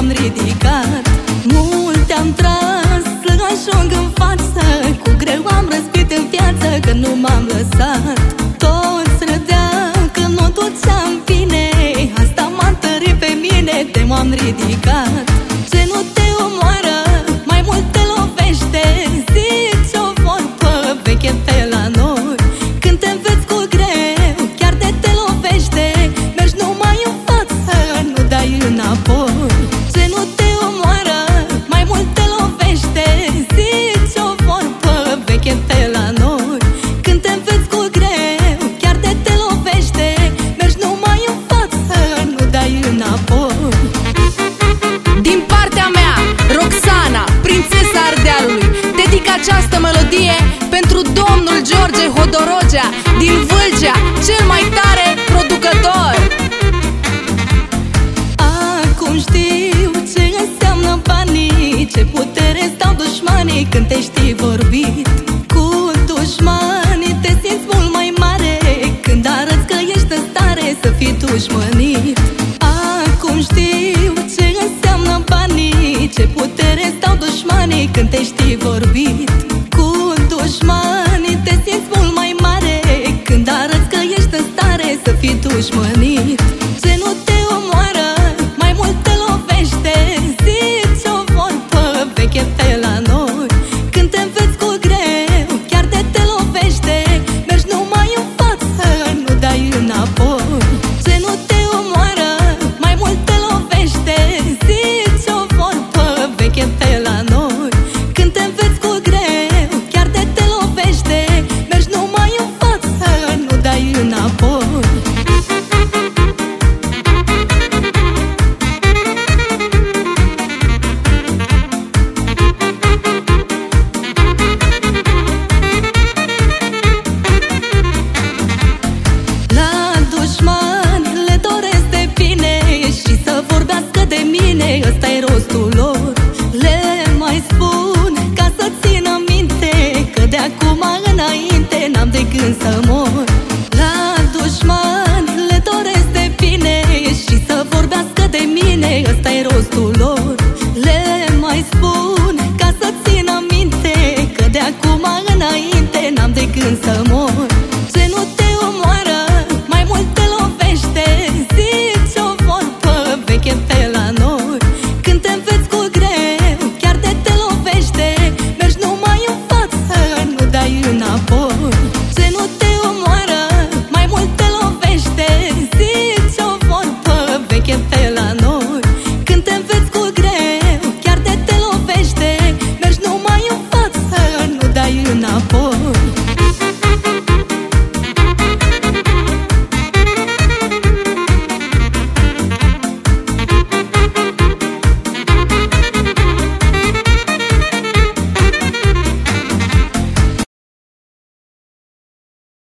m-am ridicat. Mult am tras să ajung în fața înapoi Din partea mea, Roxana, prințesa Ardealului Dedic această melodie pentru domnul George Hodorogea Din Vâlcea, cel mai tare producător. Acum știu ce înseamnă banii Ce putere stau dușmanii când te știi vorbit. Cu dușmanii te simți mult mai mare Când arăți că ești în stare să fii dușmănit ce înseamnă banii Ce putere stau dușmanii când te știi vorbit rostul lor Le mai spun ca să țină minte Că de acum înainte n-am de gând să mor.